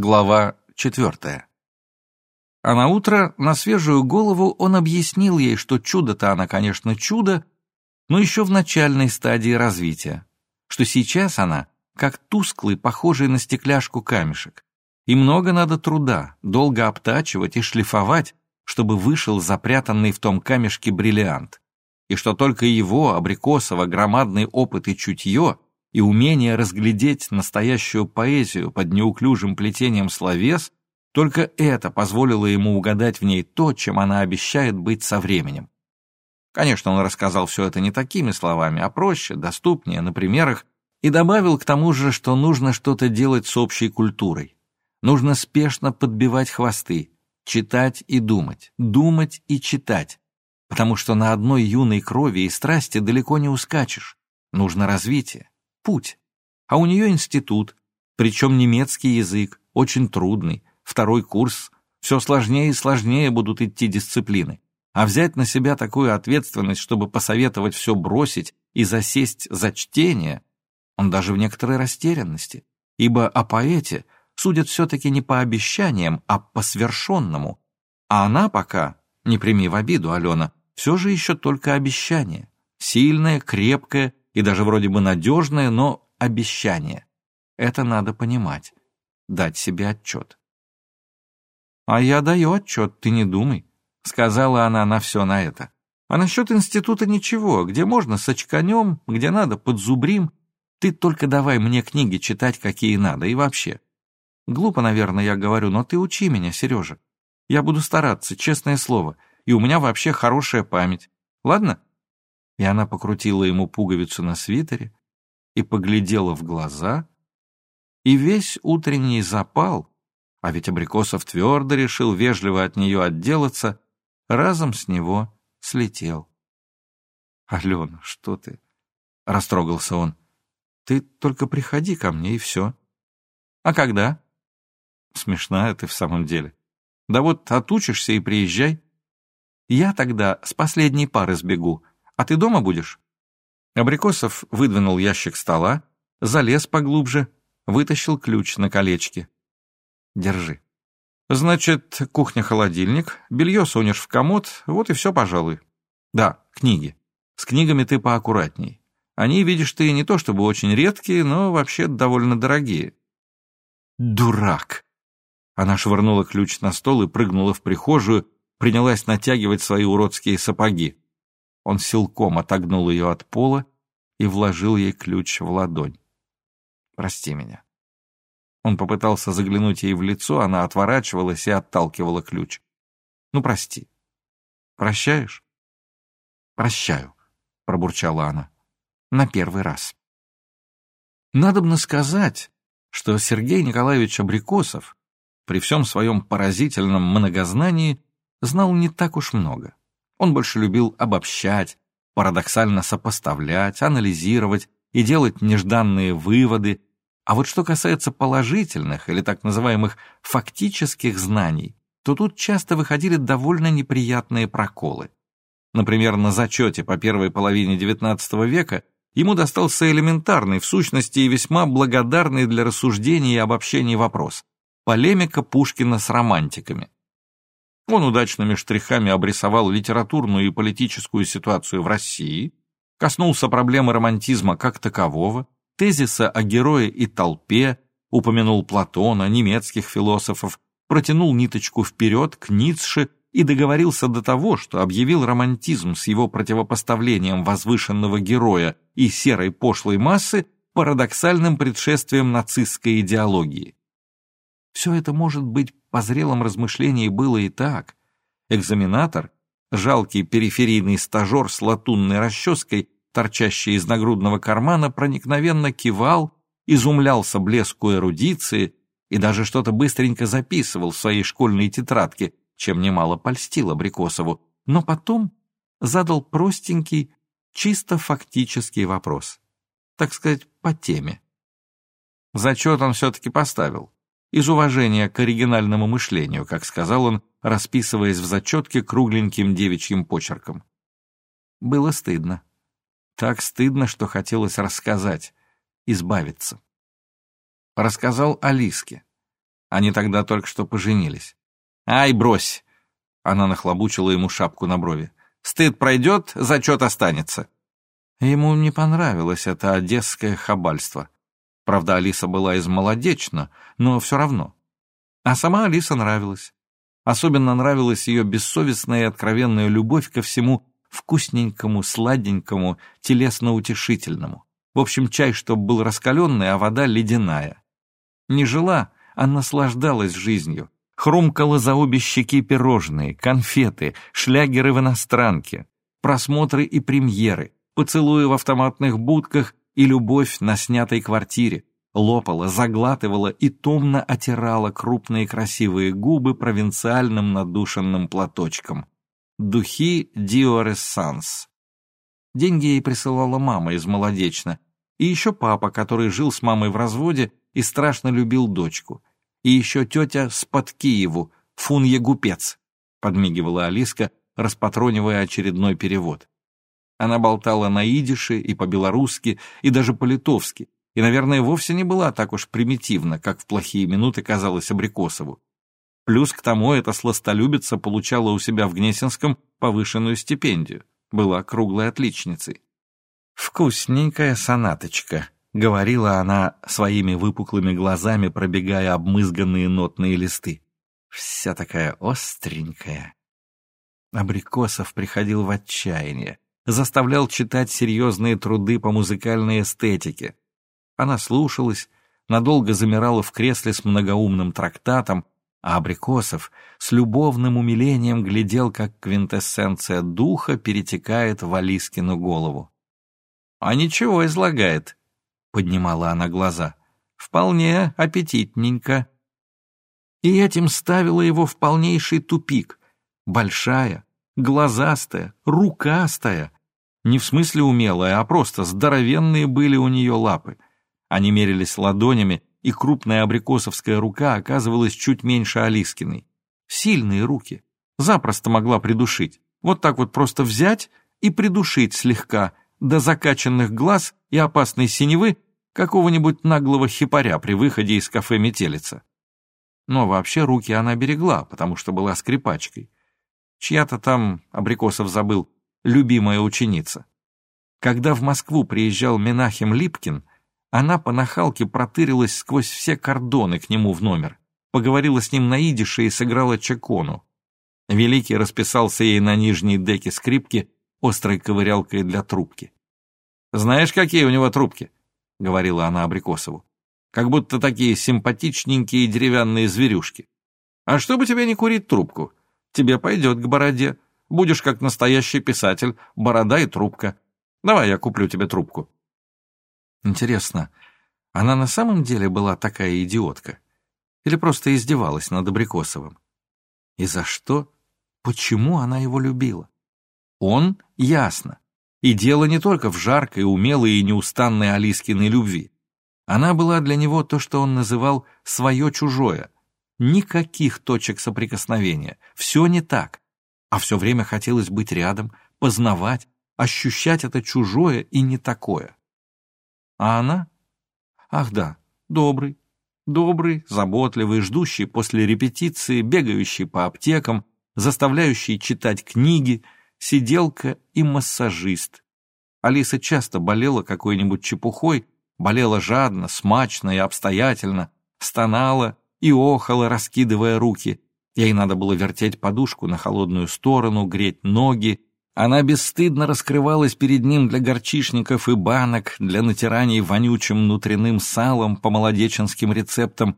Глава четвертая. А на утро на свежую голову он объяснил ей, что чудо-то она, конечно, чудо, но еще в начальной стадии развития, что сейчас она как тусклый, похожий на стекляшку камешек, и много надо труда, долго обтачивать и шлифовать, чтобы вышел запрятанный в том камешке бриллиант, и что только его, абрикосово, громадный опыт и чутье и умение разглядеть настоящую поэзию под неуклюжим плетением словес, только это позволило ему угадать в ней то, чем она обещает быть со временем. Конечно, он рассказал все это не такими словами, а проще, доступнее, на примерах, и добавил к тому же, что нужно что-то делать с общей культурой. Нужно спешно подбивать хвосты, читать и думать, думать и читать, потому что на одной юной крови и страсти далеко не ускачешь. Нужно развитие путь. А у нее институт, причем немецкий язык, очень трудный, второй курс, все сложнее и сложнее будут идти дисциплины. А взять на себя такую ответственность, чтобы посоветовать все бросить и засесть за чтение, он даже в некоторой растерянности, ибо о поэте судят все-таки не по обещаниям, а по свершенному. А она пока, не прими в обиду, Алена, все же еще только обещание. Сильное, крепкое и даже вроде бы надежное, но обещание. Это надо понимать, дать себе отчет. «А я даю отчет, ты не думай», — сказала она на все на это. «А насчет института ничего, где можно сочканем, где надо подзубрим. Ты только давай мне книги читать, какие надо, и вообще. Глупо, наверное, я говорю, но ты учи меня, Сережа. Я буду стараться, честное слово, и у меня вообще хорошая память. Ладно?» И она покрутила ему пуговицу на свитере и поглядела в глаза, и весь утренний запал, а ведь Абрикосов твердо решил вежливо от нее отделаться, разом с него слетел. «Алена, что ты?» — растрогался он. «Ты только приходи ко мне, и все». «А когда?» «Смешная ты в самом деле. Да вот отучишься и приезжай. Я тогда с последней пары сбегу, а ты дома будешь?» Абрикосов выдвинул ящик стола, залез поглубже, вытащил ключ на колечке. «Держи». «Значит, кухня-холодильник, белье сунешь в комод, вот и все, пожалуй. Да, книги. С книгами ты поаккуратней. Они, видишь ты, не то чтобы очень редкие, но вообще довольно дорогие». «Дурак!» Она швырнула ключ на стол и прыгнула в прихожую, принялась натягивать свои уродские сапоги. Он силком отогнул ее от пола и вложил ей ключ в ладонь. «Прости меня». Он попытался заглянуть ей в лицо, она отворачивалась и отталкивала ключ. «Ну, прости. Прощаешь?» «Прощаю», — пробурчала она. «На первый раз». Надобно сказать, что Сергей Николаевич Абрикосов при всем своем поразительном многознании знал не так уж много. Он больше любил обобщать, парадоксально сопоставлять, анализировать и делать нежданные выводы. А вот что касается положительных или так называемых фактических знаний, то тут часто выходили довольно неприятные проколы. Например, на зачете по первой половине XIX века ему достался элементарный, в сущности и весьма благодарный для рассуждений и обобщений вопрос – полемика Пушкина с романтиками. Он удачными штрихами обрисовал литературную и политическую ситуацию в России, коснулся проблемы романтизма как такового, тезиса о герое и толпе, упомянул Платона, немецких философов, протянул ниточку вперед к Ницше и договорился до того, что объявил романтизм с его противопоставлением возвышенного героя и серой пошлой массы парадоксальным предшествием нацистской идеологии. Все это может быть по зрелом размышлении было и так. Экзаменатор, жалкий периферийный стажер с латунной расческой, торчащей из нагрудного кармана, проникновенно кивал, изумлялся блеску эрудиции и даже что-то быстренько записывал в своей школьной тетрадке, чем немало польстил Абрикосову, но потом задал простенький, чисто фактический вопрос. Так сказать, по теме. Зачет он все-таки поставил из уважения к оригинальному мышлению, как сказал он, расписываясь в зачетке кругленьким девичьим почерком. Было стыдно. Так стыдно, что хотелось рассказать, избавиться. Рассказал Алиске. Они тогда только что поженились. «Ай, брось!» Она нахлобучила ему шапку на брови. «Стыд пройдет, зачет останется». Ему не понравилось это одесское хабальство. Правда, Алиса была из молодечно, но все равно. А сама Алиса нравилась. Особенно нравилась ее бессовестная и откровенная любовь ко всему вкусненькому, сладенькому, телесно-утешительному. В общем, чай, чтоб был раскаленный, а вода ледяная. Не жила, а наслаждалась жизнью. Хрумкала за обе щеки пирожные, конфеты, шлягеры в иностранке, просмотры и премьеры, поцелуи в автоматных будках и любовь на снятой квартире. Лопала, заглатывала и томно отирала крупные красивые губы провинциальным надушенным платочком. Духи Essence. Деньги ей присылала мама из Молодечно, и еще папа, который жил с мамой в разводе и страшно любил дочку, и еще тетя Спадкиеву, фун-егупец, подмигивала Алиска, распатронивая очередной перевод. Она болтала на идише и по-белорусски, и даже по-литовски, и, наверное, вовсе не была так уж примитивна, как в плохие минуты казалось Абрикосову. Плюс к тому эта сластолюбица получала у себя в Гнесинском повышенную стипендию, была круглой отличницей. «Вкусненькая сонаточка», — говорила она своими выпуклыми глазами, пробегая обмызганные нотные листы. «Вся такая остренькая». Абрикосов приходил в отчаяние заставлял читать серьезные труды по музыкальной эстетике. Она слушалась, надолго замирала в кресле с многоумным трактатом, а Абрикосов с любовным умилением глядел, как квинтэссенция духа перетекает в Алискину голову. «А ничего излагает», — поднимала она глаза, — «вполне аппетитненько». И этим ставила его в полнейший тупик. Большая, глазастая, рукастая, не в смысле умелая, а просто здоровенные были у нее лапы. Они мерились ладонями, и крупная абрикосовская рука оказывалась чуть меньше Алискиной. Сильные руки. Запросто могла придушить. Вот так вот просто взять и придушить слегка, до закачанных глаз и опасной синевы какого-нибудь наглого хипаря при выходе из кафе «Метелица». Но вообще руки она берегла, потому что была скрипачкой. Чья-то там, Абрикосов забыл, любимая ученица. Когда в Москву приезжал Менахем Липкин, она по нахалке протырилась сквозь все кордоны к нему в номер, поговорила с ним на идише и сыграла чакону. Великий расписался ей на нижней деке скрипки острой ковырялкой для трубки. «Знаешь, какие у него трубки?» — говорила она Абрикосову. «Как будто такие симпатичненькие деревянные зверюшки. А чтобы тебе не курить трубку? Тебе пойдет к бороде. Будешь как настоящий писатель, борода и трубка. Давай я куплю тебе трубку». Интересно, она на самом деле была такая идиотка? Или просто издевалась над Абрикосовым? И за что? Почему она его любила? Он — ясно. И дело не только в жаркой, умелой и неустанной Алискиной любви. Она была для него то, что он называл «свое-чужое». Никаких точек соприкосновения. Все не так а все время хотелось быть рядом, познавать, ощущать это чужое и не такое. А она? Ах да, добрый, добрый, заботливый, ждущий после репетиции, бегающий по аптекам, заставляющий читать книги, сиделка и массажист. Алиса часто болела какой-нибудь чепухой, болела жадно, смачно и обстоятельно, стонала и охала, раскидывая руки, Ей надо было вертеть подушку на холодную сторону, греть ноги. Она бесстыдно раскрывалась перед ним для горчишников и банок, для натираний вонючим внутренним салом по молодеченским рецептам,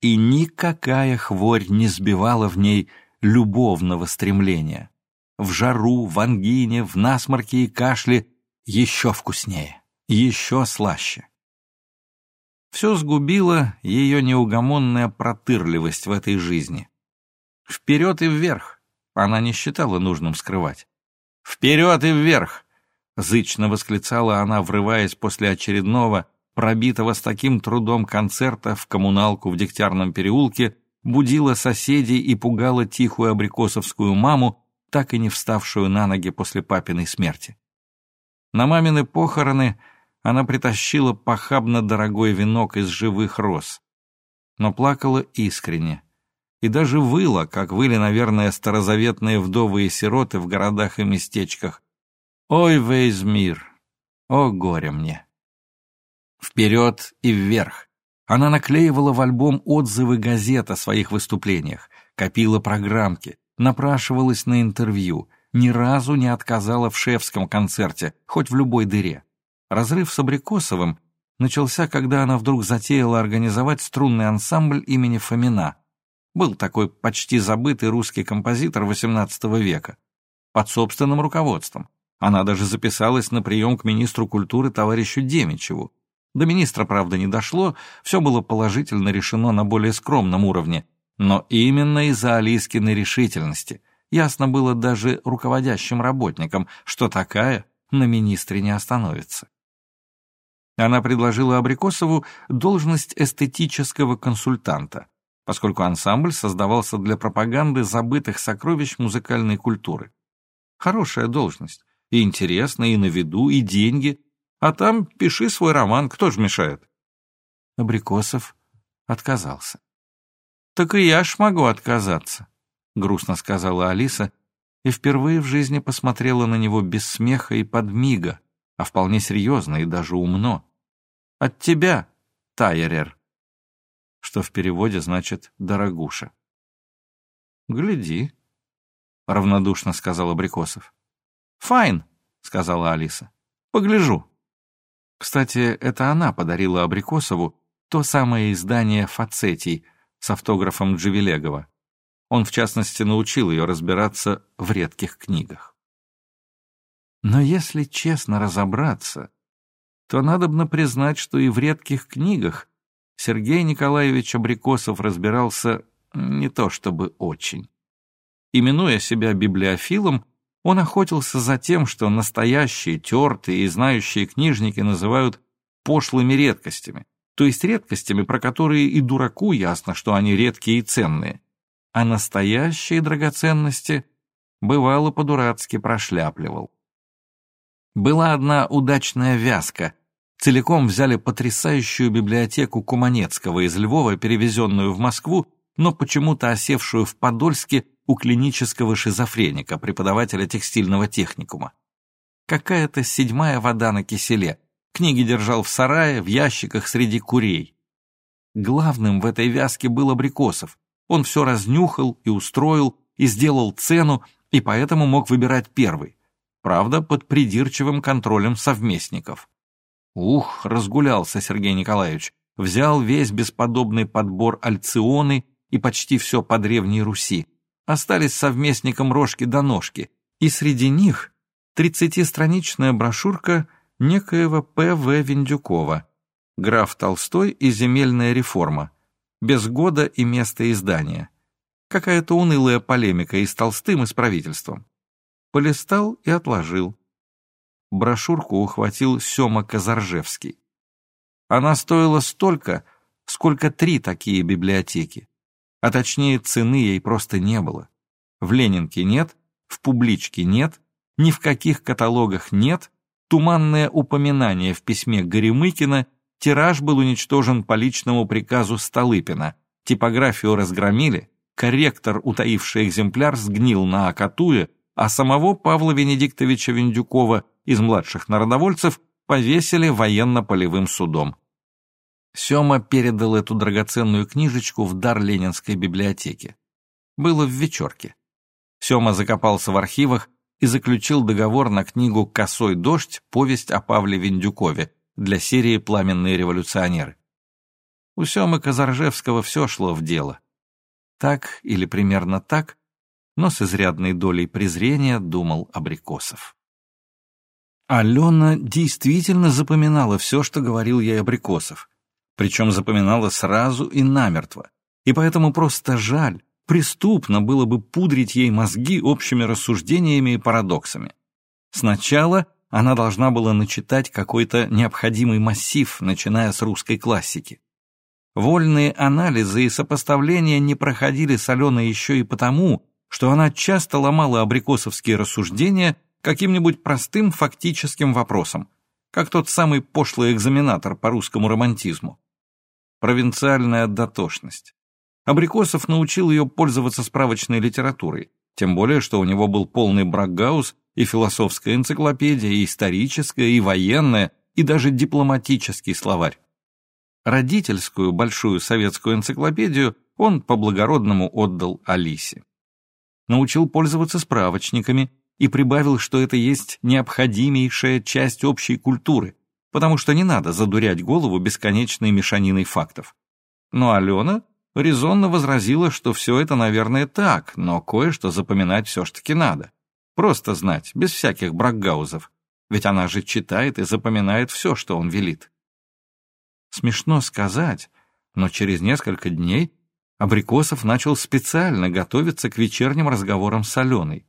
и никакая хворь не сбивала в ней любовного стремления. В жару, в ангине, в насморке и кашле еще вкуснее, еще слаще. Все сгубила ее неугомонная протырливость в этой жизни. Вперед и вверх. Она не считала нужным скрывать. «Вперед и вверх!» — зычно восклицала она, врываясь после очередного, пробитого с таким трудом концерта в коммуналку в Дегтярном переулке, будила соседей и пугала тихую абрикосовскую маму, так и не вставшую на ноги после папиной смерти. На мамины похороны она притащила похабно дорогой венок из живых роз. но плакала искренне. И даже выла, как выли, наверное, старозаветные вдовы и сироты в городах и местечках. «Ой, весь мир! О, горе мне!» Вперед и вверх! Она наклеивала в альбом отзывы газет о своих выступлениях, копила программки, напрашивалась на интервью, ни разу не отказала в шефском концерте, хоть в любой дыре. Разрыв с Абрикосовым начался, когда она вдруг затеяла организовать струнный ансамбль имени Фомина. Был такой почти забытый русский композитор XVIII века. Под собственным руководством. Она даже записалась на прием к министру культуры товарищу Демичеву. До министра, правда, не дошло, все было положительно решено на более скромном уровне, но именно из-за Алискиной решительности. Ясно было даже руководящим работникам, что такая на министре не остановится. Она предложила Абрикосову должность эстетического консультанта, поскольку ансамбль создавался для пропаганды забытых сокровищ музыкальной культуры. Хорошая должность, и интересная, и на виду, и деньги, а там пиши свой роман, кто ж мешает? Абрикосов отказался. «Так и я ж могу отказаться», — грустно сказала Алиса, и впервые в жизни посмотрела на него без смеха и подмига, а вполне серьезно и даже умно. «От тебя, Тайерер», что в переводе значит «дорогуша». «Гляди», — равнодушно сказал Абрикосов. «Файн», — сказала Алиса. «Погляжу». Кстати, это она подарила Абрикосову то самое издание «Фацетий» с автографом Дживелегова. Он, в частности, научил ее разбираться в редких книгах. Но если честно разобраться, то надобно признать, что и в редких книгах Сергей Николаевич Абрикосов разбирался не то чтобы очень. Именуя себя библиофилом, он охотился за тем, что настоящие, тертые и знающие книжники называют пошлыми редкостями, то есть редкостями, про которые и дураку ясно, что они редкие и ценные. А настоящие драгоценности бывало по-дурацки прошляпливал. Была одна удачная вязка. Целиком взяли потрясающую библиотеку Куманецкого из Львова, перевезенную в Москву, но почему-то осевшую в Подольске у клинического шизофреника, преподавателя текстильного техникума. Какая-то седьмая вода на киселе, Книги держал в сарае, в ящиках среди курей. Главным в этой вязке был Абрикосов. Он все разнюхал и устроил, и сделал цену, и поэтому мог выбирать первый. Правда, под придирчивым контролем совместников. Ух, разгулялся Сергей Николаевич. Взял весь бесподобный подбор альционы и почти все по Древней Руси. Остались совместником рожки до ножки. И среди них тридцатистраничная брошюрка — некоего П.В. Виндюкова, граф Толстой и земельная реформа, без года и места издания. Какая-то унылая полемика и с Толстым, и с правительством. Полистал и отложил. Брошюрку ухватил Сема Казаржевский. Она стоила столько, сколько три такие библиотеки. А точнее, цены ей просто не было. В Ленинке нет, в Публичке нет, ни в каких каталогах нет, туманное упоминание в письме Горемыкина, тираж был уничтожен по личному приказу Столыпина, типографию разгромили, корректор, утаивший экземпляр, сгнил на Акатуе, а самого Павла Венедиктовича Виндюкова из младших народовольцев повесили военно-полевым судом. Сема передал эту драгоценную книжечку в дар Ленинской библиотеке. Было в вечерке. Сема закопался в архивах, и заключил договор на книгу «Косой дождь. Повесть о Павле Виндюкове» для серии «Пламенные революционеры». У Семы Казаржевского все шло в дело. Так или примерно так, но с изрядной долей презрения думал Абрикосов. Алена действительно запоминала все, что говорил ей Абрикосов, причем запоминала сразу и намертво, и поэтому просто жаль, Преступно было бы пудрить ей мозги общими рассуждениями и парадоксами. Сначала она должна была начитать какой-то необходимый массив, начиная с русской классики. Вольные анализы и сопоставления не проходили с Аленой еще и потому, что она часто ломала абрикосовские рассуждения каким-нибудь простым фактическим вопросом, как тот самый пошлый экзаменатор по русскому романтизму. провинциальная дотошность. Абрикосов научил ее пользоваться справочной литературой, тем более, что у него был полный бракгаус и философская энциклопедия, и историческая, и военная, и даже дипломатический словарь. Родительскую большую советскую энциклопедию он по-благородному отдал Алисе. Научил пользоваться справочниками и прибавил, что это есть необходимейшая часть общей культуры, потому что не надо задурять голову бесконечной мешаниной фактов. Но Алена резонно возразила, что все это, наверное, так, но кое-что запоминать все-таки надо. Просто знать, без всяких бракгаузов. Ведь она же читает и запоминает все, что он велит. Смешно сказать, но через несколько дней Абрикосов начал специально готовиться к вечерним разговорам с Аленой.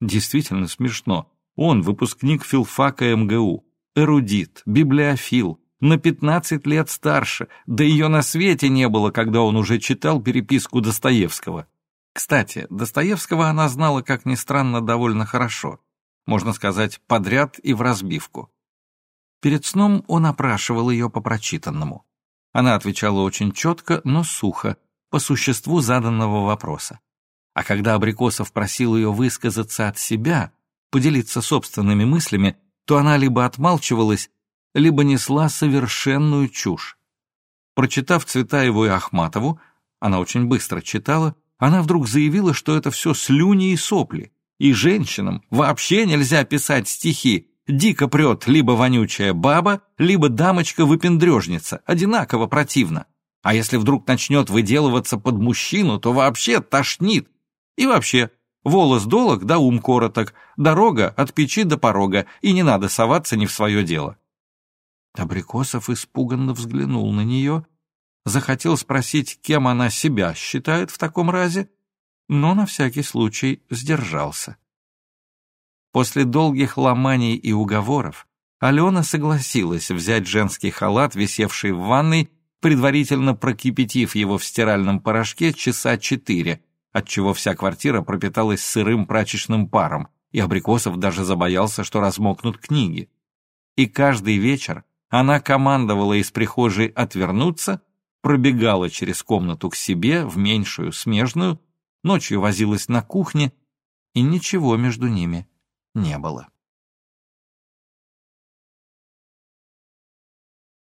Действительно смешно. Он выпускник филфака МГУ, эрудит, библиофил, на 15 лет старше, да ее на свете не было, когда он уже читал переписку Достоевского. Кстати, Достоевского она знала, как ни странно, довольно хорошо. Можно сказать, подряд и в разбивку. Перед сном он опрашивал ее по прочитанному. Она отвечала очень четко, но сухо, по существу заданного вопроса. А когда Абрикосов просил ее высказаться от себя, поделиться собственными мыслями, то она либо отмалчивалась, либо несла совершенную чушь. Прочитав Цветаеву и Ахматову, она очень быстро читала, она вдруг заявила, что это все слюни и сопли, и женщинам вообще нельзя писать стихи, дико прет либо вонючая баба, либо дамочка-выпендрежница, одинаково противно. А если вдруг начнет выделываться под мужчину, то вообще тошнит. И вообще, волос долог да ум короток, дорога от печи до порога, и не надо соваться не в свое дело. Абрикосов испуганно взглянул на нее захотел спросить, кем она себя считает в таком разе, но на всякий случай сдержался. После долгих ломаний и уговоров Алена согласилась взять женский халат, висевший в ванной, предварительно прокипятив его в стиральном порошке часа четыре, отчего вся квартира пропиталась сырым прачечным паром, и Абрикосов даже забоялся, что размокнут книги. И каждый вечер она командовала из прихожей отвернуться, пробегала через комнату к себе в меньшую смежную, ночью возилась на кухне, и ничего между ними не было.